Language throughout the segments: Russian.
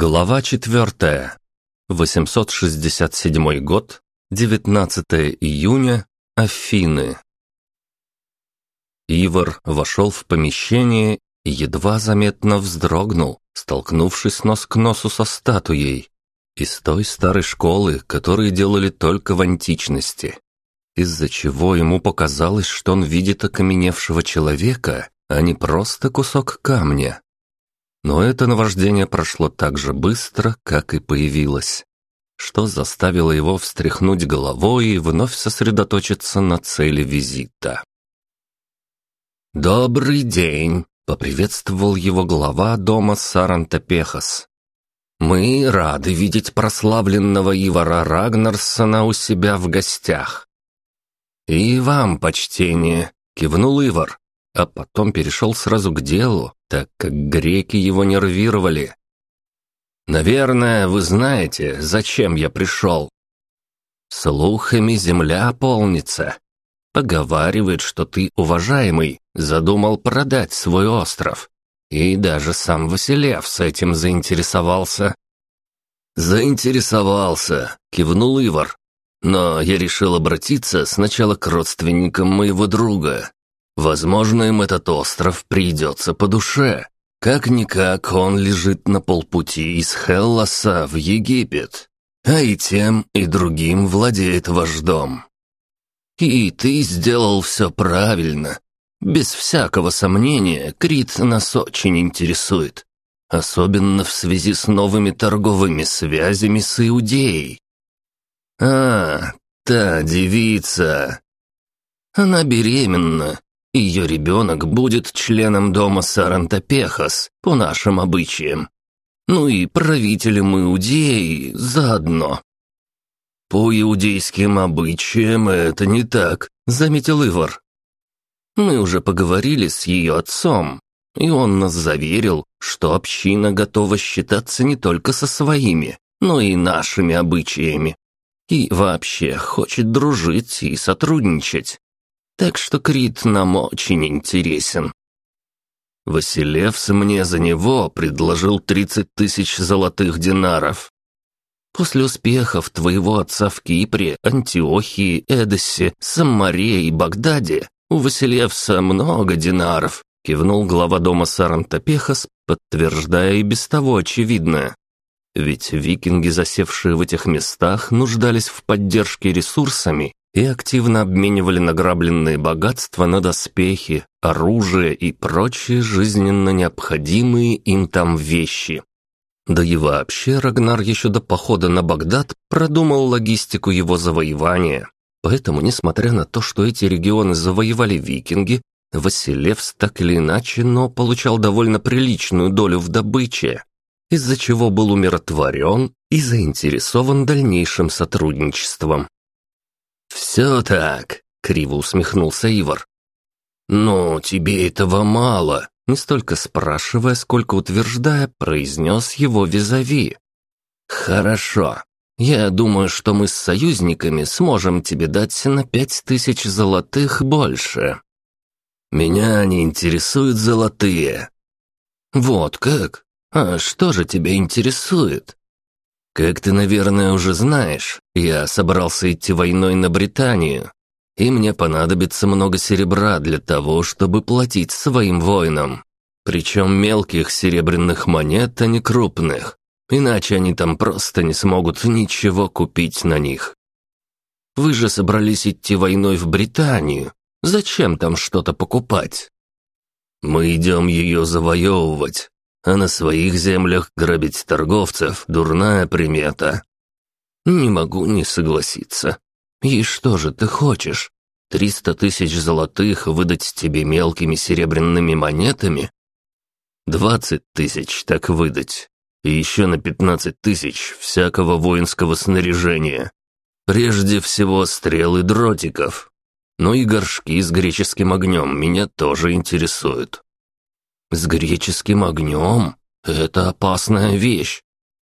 Глава 4. 867 год, 19 июня, Афины. Ивар вошел в помещение и едва заметно вздрогнул, столкнувшись нос к носу со статуей. Из той старой школы, которые делали только в античности. Из-за чего ему показалось, что он видит окаменевшего человека, а не просто кусок камня. Но это наваждение прошло так же быстро, как и появилось, что заставило его встряхнуть головой и вновь сосредоточиться на цели визита. «Добрый день!» — поприветствовал его глава дома Сарантопехас. «Мы рады видеть прославленного Ивара Рагнарсона у себя в гостях». «И вам почтение!» — кивнул Ивар, а потом перешел сразу к делу, так как греки его нервировали. «Наверное, вы знаете, зачем я пришел?» «Слухами земля полнится. Поговаривает, что ты, уважаемый, задумал продать свой остров. И даже сам Василев с этим заинтересовался». «Заинтересовался», — кивнул Ивар. «Но я решил обратиться сначала к родственникам моего друга, Возможно, им этот остров придется по душе. Как-никак он лежит на полпути из Хелласа в Египет, а и тем, и другим владеет вождом. И ты сделал все правильно. Без всякого сомнения, Крит нас очень интересует, особенно в связи с новыми торговыми связями с Иудеей. А, та девица. Она беременна ее ребенок будет членом дома Сарантопехас, по нашим обычаям. Ну и правителем Иудеи заодно. «По иудейским обычаям это не так», — заметил Ивар. «Мы уже поговорили с ее отцом, и он нас заверил, что община готова считаться не только со своими, но и нашими обычаями. И вообще хочет дружить и сотрудничать. Так что Крит нам очень интересен. Василевс мне за него предложил тридцать тысяч золотых динаров. После успехов твоего отца в Кипре, Антиохии, Эдессе, Самаре и Багдаде у Василевса много динаров, кивнул глава дома Сарантопехас, подтверждая и без того очевидное. Ведь викинги, засевшие в этих местах, нуждались в поддержке ресурсами и активно обменивали награбленные богатства на доспехи, оружие и прочие жизненно необходимые им там вещи. Да и вообще Рагнар еще до похода на Багдад продумал логистику его завоевания. Поэтому, несмотря на то, что эти регионы завоевали викинги, Василевс так или иначе, но получал довольно приличную долю в добыче, из-за чего был умиротворен и заинтересован дальнейшим сотрудничеством. «Все так», — криво усмехнулся Ивар. «Но тебе этого мало», — не столько спрашивая, сколько утверждая, произнес его визави. «Хорошо. Я думаю, что мы с союзниками сможем тебе дать на пять тысяч золотых больше». «Меня не интересуют золотые». «Вот как? А что же тебя интересует?» Как ты, наверное, уже знаешь, я собрался идти войной на Британию, и мне понадобится много серебра для того, чтобы платить своим воинам. Причем мелких серебряных монет, а не крупных, иначе они там просто не смогут ничего купить на них. Вы же собрались идти войной в Британию, зачем там что-то покупать? Мы идем ее завоевывать, а на своих землях грабить торговцев – дурная примета. Не могу не согласиться. И что же ты хочешь? Триста тысяч золотых выдать тебе мелкими серебряными монетами? Двадцать тысяч так выдать. И еще на пятнадцать тысяч всякого воинского снаряжения. Прежде всего стрелы дротиков. Но и горшки с греческим огнем меня тоже интересуют. С греческим огнем? Это опасная вещь.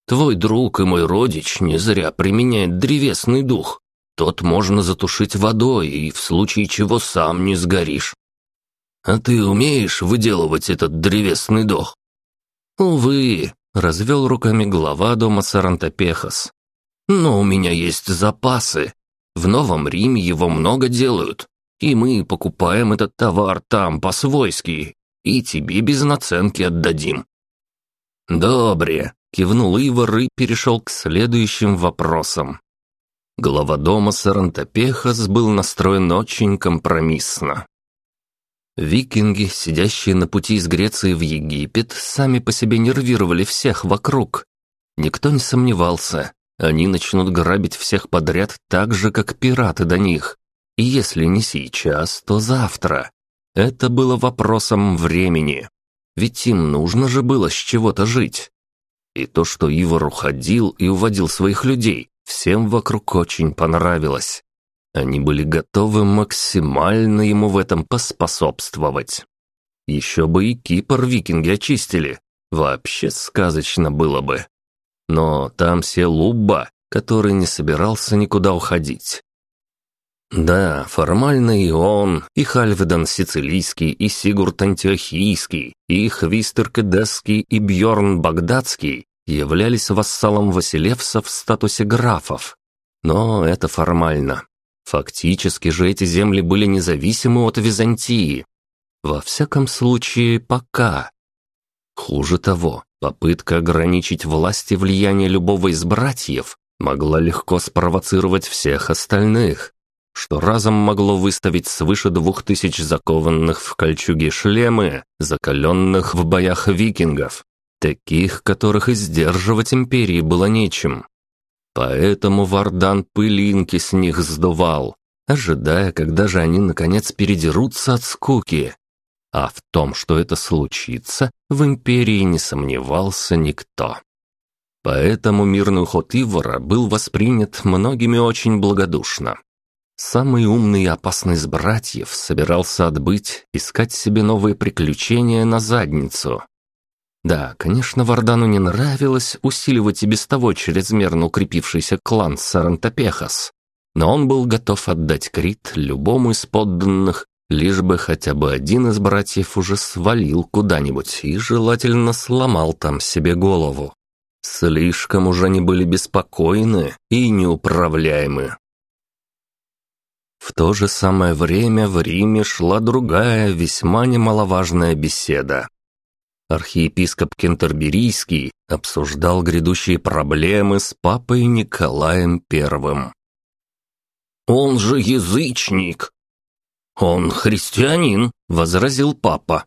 Твой друг и мой родич не зря применяет древесный дух. Тот можно затушить водой, и в случае чего сам не сгоришь. А ты умеешь выделывать этот древесный дух? Увы, развел руками глава дома Сарантопехас. «Но у меня есть запасы. В Новом Риме его много делают, и мы покупаем этот товар там по-свойски, и тебе без наценки отдадим». «Добре», — кивнул Ивар и перешел к следующим вопросам. Глава дома Сарантопехас был настроен очень компромиссно. Викинги, сидящие на пути из Греции в Египет, сами по себе нервировали всех вокруг. Никто не сомневался, они начнут грабить всех подряд так же, как пираты до них. И если не сейчас, то завтра. Это было вопросом времени. Ведь им нужно же было с чего-то жить. И то, что Ивар уходил и уводил своих людей, всем вокруг очень понравилось. Они были готовы максимально ему в этом поспособствовать. Еще бы и Кипр викинги очистили. Вообще сказочно было бы. Но там сел Убба, который не собирался никуда уходить. Да, формально и он, и Хальведан Сицилийский, и Сигурд Антиохийский, и Хвистер Кедесский, и Бьорн Багдадский являлись вассалом Василевса в статусе графов. Но это формально. Фактически же эти земли были независимы от Византии. Во всяком случае, пока. Хуже того, попытка ограничить власть и влияние любого из братьев могла легко спровоцировать всех остальных, что разом могло выставить свыше двух тысяч закованных в кольчуги шлемы, закаленных в боях викингов, таких, которых и сдерживать империи было нечем. Поэтому Вардан пылинки с них сдувал, ожидая, когда же они наконец передерутся от скуки. А в том, что это случится, в империи не сомневался никто. Поэтому мирный уход Ивара был воспринят многими очень благодушно. Самый умный и опасный из братьев собирался отбыть, искать себе новые приключения на задницу. Да, конечно, Вардану не нравилось усиливать и без того чрезмерно укрепившийся клан Сарантопехас, но он был готов отдать Крит любому из подданных, лишь бы хотя бы один из братьев уже свалил куда-нибудь и желательно сломал там себе голову. Слишком уже они были беспокойны и неуправляемы. В то же самое время в Риме шла другая, весьма немаловажная беседа архиепископ Кентерберийский обсуждал грядущие проблемы с папой Николаем Первым. «Он же язычник!» «Он христианин», — возразил папа.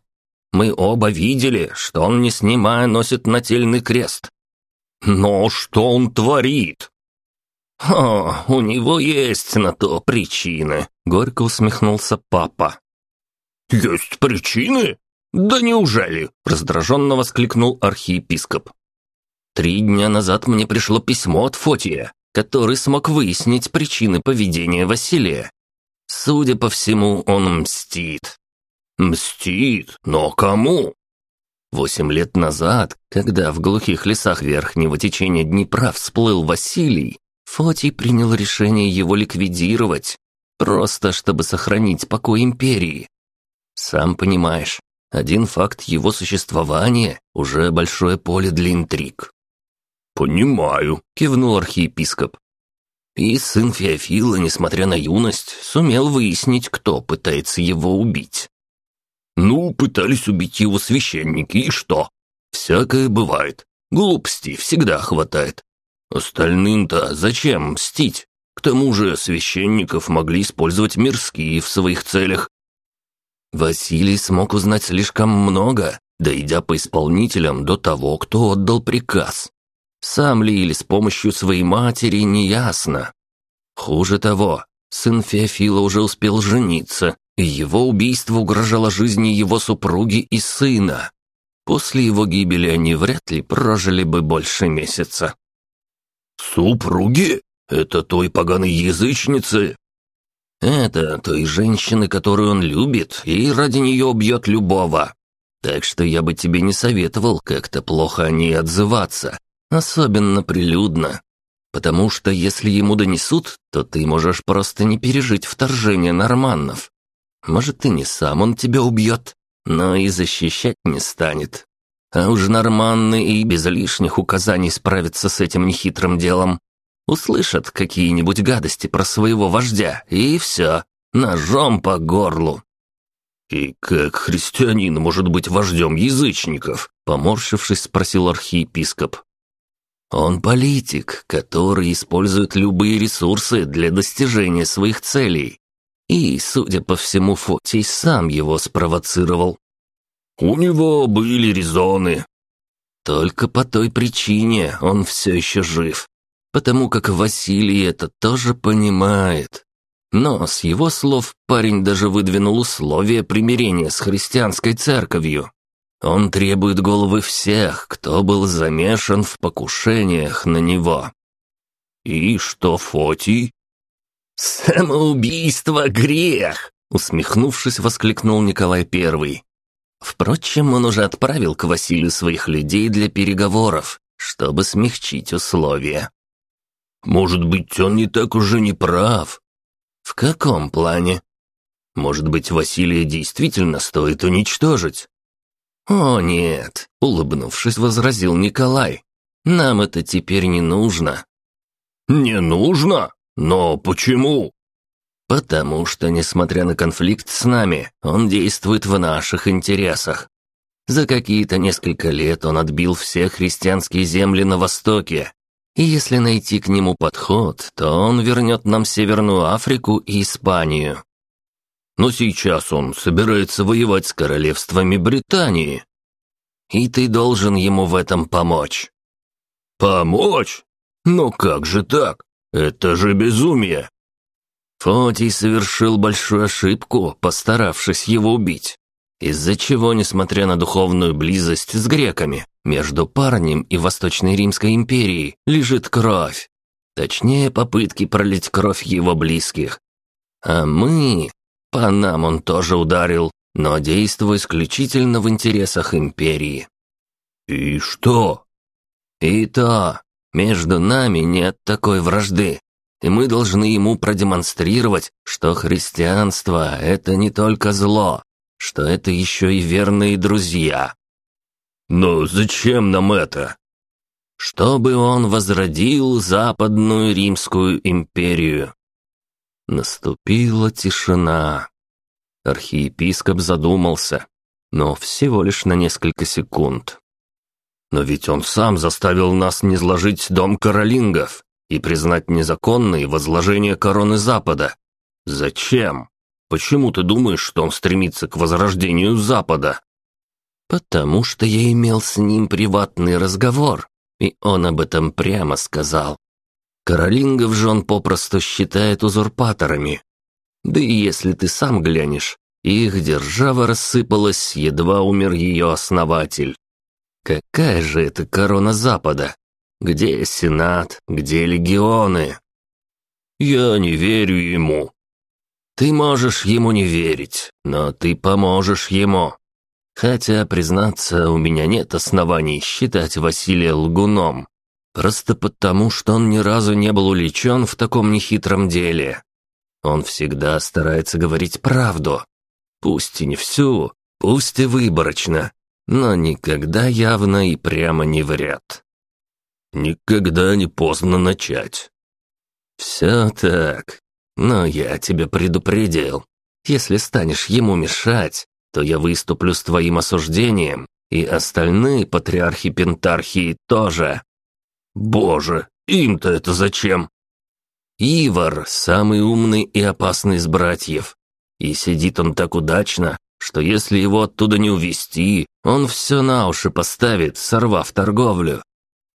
«Мы оба видели, что он, не снимая, носит нательный крест. Но что он творит?» «О, у него есть на то причины», — горько усмехнулся папа. «Есть причины?» «Да неужели?» – раздраженно воскликнул архиепископ. «Три дня назад мне пришло письмо от Фотия, который смог выяснить причины поведения Василия. Судя по всему, он мстит». «Мстит? Но кому?» Восемь лет назад, когда в глухих лесах верхнего течения Днепра всплыл Василий, Фотий принял решение его ликвидировать, просто чтобы сохранить покой империи. Сам понимаешь, один факт его существования – уже большое поле для интриг. «Понимаю», – кивнул архиепископ. И сын Феофила, несмотря на юность, сумел выяснить, кто пытается его убить. «Ну, пытались убить его священники, и что? Всякое бывает. Глупостей всегда хватает. Остальным-то зачем мстить? К тому же священников могли использовать мирские в своих целях, Василий смог узнать слишком много, дойдя по исполнителям до того, кто отдал приказ. Сам ли или с помощью своей матери, неясно. Хуже того, сын Феофила уже успел жениться, и его убийство угрожало жизни его супруги и сына. После его гибели они вряд ли прожили бы больше месяца. «Супруги? Это той поганой язычницы?» Это той женщины, которую он любит, и ради нее убьет любого. Так что я бы тебе не советовал как-то плохо о ней отзываться, особенно прилюдно. Потому что если ему донесут, то ты можешь просто не пережить вторжение норманнов. Может, и не сам он тебя убьет, но и защищать не станет. А уж норманны и без лишних указаний справятся с этим нехитрым делом. Услышат какие-нибудь гадости про своего вождя, и все, ножом по горлу. «И как христианин может быть вождем язычников?» Поморщившись, спросил архиепископ. «Он политик, который использует любые ресурсы для достижения своих целей. И, судя по всему, Фотий сам его спровоцировал». «У него были резоны». «Только по той причине он все еще жив, потому как Василий это тоже понимает. Но с его слов парень даже выдвинул условия примирения с христианской церковью. Он требует головы всех, кто был замешан в покушениях на него. И что Фотий? «Самоубийство — грех!» — усмехнувшись, воскликнул Николай Первый. Впрочем, он уже отправил к Василию своих людей для переговоров, чтобы смягчить условия. «Может быть, он не так уже не прав?» «В каком плане?» «Может быть, Василия действительно стоит уничтожить?» «О, нет», — улыбнувшись, возразил Николай. «Нам это теперь не нужно». «Не нужно? Но почему?» «Потому что, несмотря на конфликт с нами, он действует в наших интересах. За какие-то несколько лет он отбил все христианские земли на Востоке, и если найти к нему подход, то он вернет нам Северную Африку и Испанию. Но сейчас он собирается воевать с королевствами Британии. И ты должен ему в этом помочь. Помочь? Но как же так? Это же безумие. Фотий совершил большую ошибку, постаравшись его убить из-за чего, несмотря на духовную близость с греками, между парнем и Восточной Римской империей лежит кровь. Точнее, попытки пролить кровь его близких. А мы... По нам он тоже ударил, но действуя исключительно в интересах империи. «И что?» «И то, между нами нет такой вражды, и мы должны ему продемонстрировать, что христианство — это не только зло, что это еще и верные друзья. Но зачем нам это? Чтобы он возродил Западную Римскую империю. Наступила тишина. Архиепископ задумался, но всего лишь на несколько секунд. Но ведь он сам заставил нас не сложить дом королингов и признать незаконное возложение короны Запада. Зачем? Почему ты думаешь, что он стремится к возрождению Запада?» «Потому что я имел с ним приватный разговор, и он об этом прямо сказал. Каролингов же он попросту считает узурпаторами. Да и если ты сам глянешь, их держава рассыпалась, едва умер ее основатель. Какая же это корона Запада? Где Сенат? Где легионы?» «Я не верю ему», ты можешь ему не верить, но ты поможешь ему. Хотя, признаться, у меня нет оснований считать Василия лгуном. Просто потому, что он ни разу не был уличен в таком нехитром деле. Он всегда старается говорить правду. Пусть и не всю, пусть и выборочно, но никогда явно и прямо не вряд. Никогда не поздно начать. Все так, но я тебя предупредил. Если станешь ему мешать, то я выступлю с твоим осуждением, и остальные патриархи Пентархии тоже. Боже, им-то это зачем? Ивар – самый умный и опасный из братьев. И сидит он так удачно, что если его оттуда не увести, он все на уши поставит, сорвав торговлю.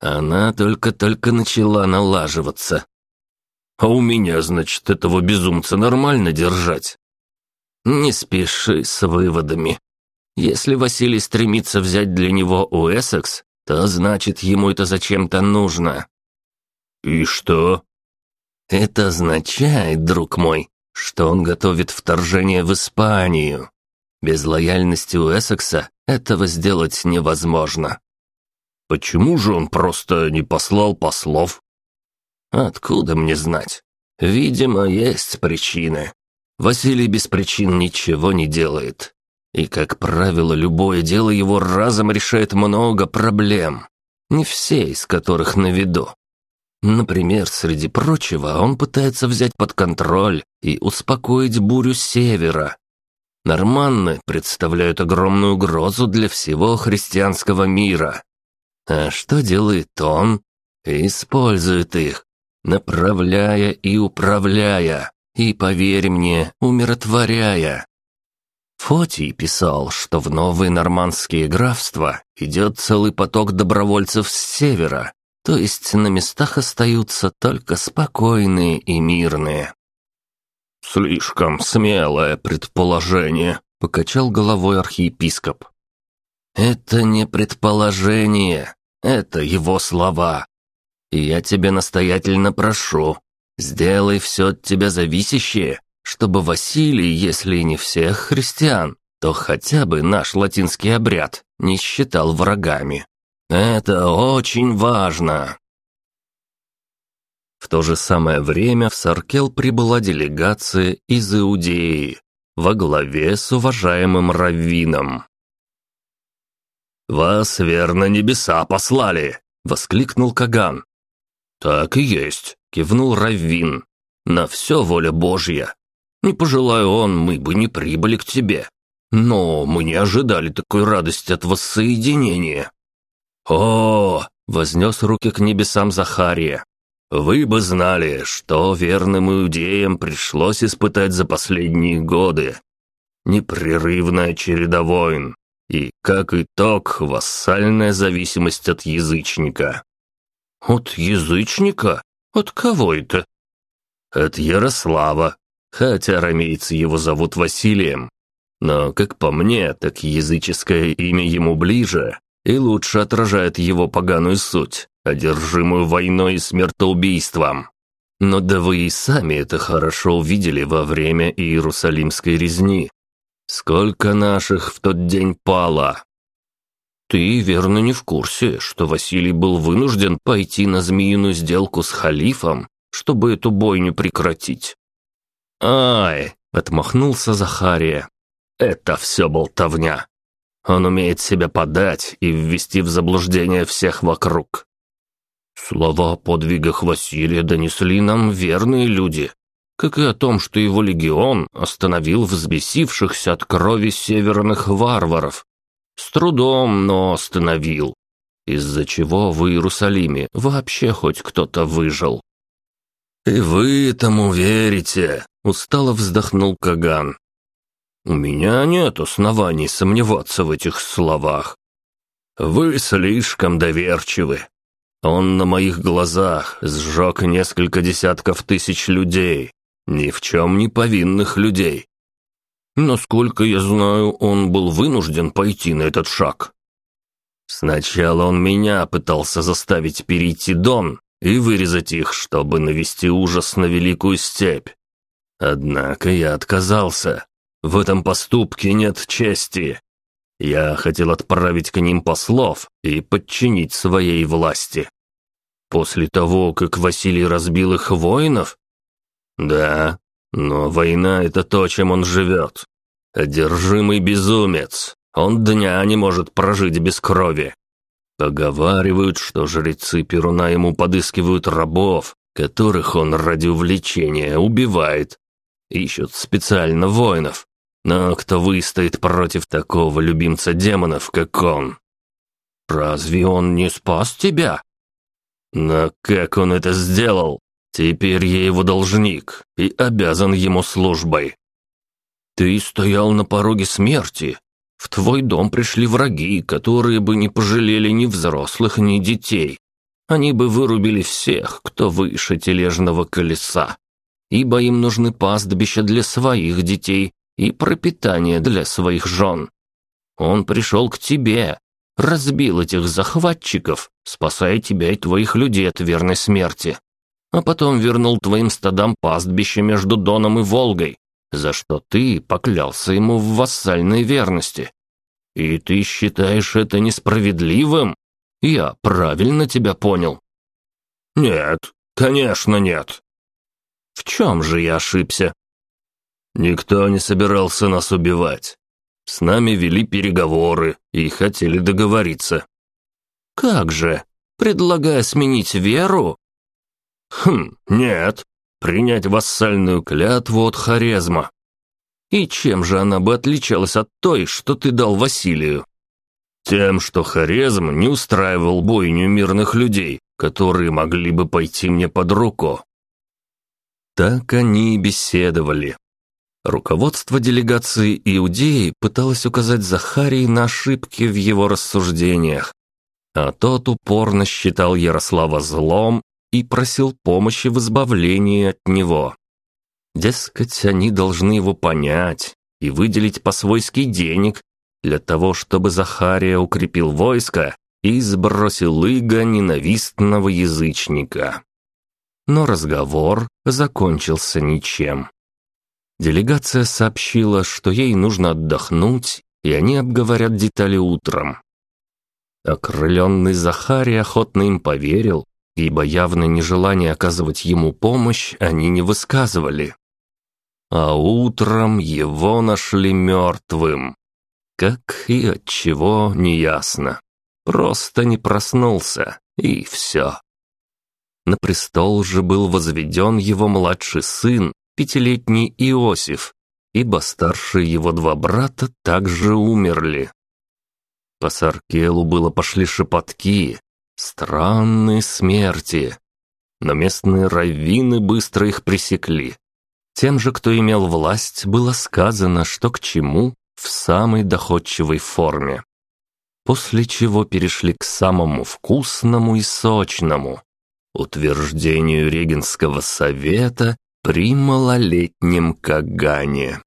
Она только-только начала налаживаться. А у меня, значит, этого безумца нормально держать? Не спеши с выводами. Если Василий стремится взять для него Уэссекс, то значит, ему это зачем-то нужно. И что? Это означает, друг мой, что он готовит вторжение в Испанию. Без лояльности Уэссекса этого сделать невозможно. Почему же он просто не послал послов? Откуда мне знать? Видимо, есть причины. Василий без причин ничего не делает. И, как правило, любое дело его разом решает много проблем, не все из которых на виду. Например, среди прочего, он пытается взять под контроль и успокоить бурю севера. Норманны представляют огромную угрозу для всего христианского мира. А что делает он? Использует их, направляя и управляя, и, поверь мне, умиротворяя. Фотий писал, что в новые нормандские графства идет целый поток добровольцев с севера, то есть на местах остаются только спокойные и мирные. «Слишком смелое предположение», — покачал головой архиепископ. «Это не предположение, это его слова. И я тебя настоятельно прошу, сделай все от тебя зависящее, чтобы Василий, если не всех христиан, то хотя бы наш латинский обряд не считал врагами. Это очень важно. В то же самое время в Саркел прибыла делегация из Иудеи во главе с уважаемым раввином. «Вас, верно, небеса послали!» — воскликнул Каган. «Так и есть», — кивнул раввин. «На все воля Божья. Не пожелаю он, мы бы не прибыли к тебе. Но мы не ожидали такой радости от воссоединения». «О!» — вознес руки к небесам Захария. «Вы бы знали, что верным иудеям пришлось испытать за последние годы. Непрерывная череда войн, и, как итог, вассальная зависимость от язычника». «От язычника? От кого это?» «От Ярослава, хотя арамейцы его зовут Василием. Но, как по мне, так языческое имя ему ближе и лучше отражает его поганую суть, одержимую войной и смертоубийством. Но да вы и сами это хорошо увидели во время Иерусалимской резни. Сколько наших в тот день пало? Ты, верно, не в курсе, что Василий был вынужден пойти на змеиную сделку с халифом, чтобы эту бойню прекратить? «Ай!» — отмахнулся Захария. «Это все болтовня. Он умеет себя подать и ввести в заблуждение всех вокруг». Слова о подвигах Василия донесли нам верные люди, как и о том, что его легион остановил взбесившихся от крови северных варваров. С трудом, но остановил, из-за чего в Иерусалиме вообще хоть кто-то выжил. «И вы этому верите?» – устало вздохнул Каган. «У меня нет оснований сомневаться в этих словах. Вы слишком доверчивы. Он на моих глазах сжег несколько десятков тысяч людей, ни в чем не повинных людей. Насколько я знаю, он был вынужден пойти на этот шаг. Сначала он меня пытался заставить перейти Дон, и вырезать их, чтобы навести ужас на Великую Степь. Однако я отказался. В этом поступке нет чести. Я хотел отправить к ним послов и подчинить своей власти. После того, как Василий разбил их воинов? Да, но война — это то, чем он живет. Одержимый безумец. Он дня не может прожить без крови. Поговаривают, что жрецы Перуна ему подыскивают рабов, которых он ради увлечения убивает. Ищут специально воинов. Но кто выстоит против такого любимца демонов, как он? Разве он не спас тебя? Но как он это сделал? Теперь я его должник и обязан ему службой. Ты стоял на пороге смерти, в твой дом пришли враги, которые бы не пожалели ни взрослых, ни детей. Они бы вырубили всех, кто выше тележного колеса, ибо им нужны пастбища для своих детей и пропитание для своих жен. Он пришел к тебе, разбил этих захватчиков, спасая тебя и твоих людей от верной смерти, а потом вернул твоим стадам пастбище между Доном и Волгой, за что ты поклялся ему в вассальной верности. И ты считаешь это несправедливым? Я правильно тебя понял?» «Нет, конечно нет». «В чем же я ошибся?» «Никто не собирался нас убивать. С нами вели переговоры и хотели договориться». «Как же? Предлагая сменить веру?» «Хм, нет. Принять вассальную клятву от Хорезма». «И чем же она бы отличалась от той, что ты дал Василию?» Тем, что Хорезм не устраивал бойню мирных людей, которые могли бы пойти мне под руку. Так они и беседовали. Руководство делегации Иудеи пыталось указать Захарии на ошибки в его рассуждениях, а тот упорно считал Ярослава злом и просил помощи в избавлении от него. Дескать, они должны его понять и выделить по-свойски денег для того, чтобы Захария укрепил войско и сбросил иго ненавистного язычника. Но разговор закончился ничем. Делегация сообщила, что ей нужно отдохнуть, и они обговорят детали утром. Окрыленный Захарий охотно им поверил, ибо явно нежелание оказывать ему помощь они не высказывали. А утром его нашли мертвым. Как и от чего, неясно. Просто не проснулся, и все. На престол же был возведен его младший сын, пятилетний Иосиф, ибо старшие его два брата также умерли. По Саркелу было пошли шепотки, странные смерти, но местные раввины быстро их пресекли. Тем же, кто имел власть, было сказано, что к чему, в самой доходчивой форме. После чего перешли к самому вкусному и сочному – утверждению Регенского совета при малолетнем Кагане.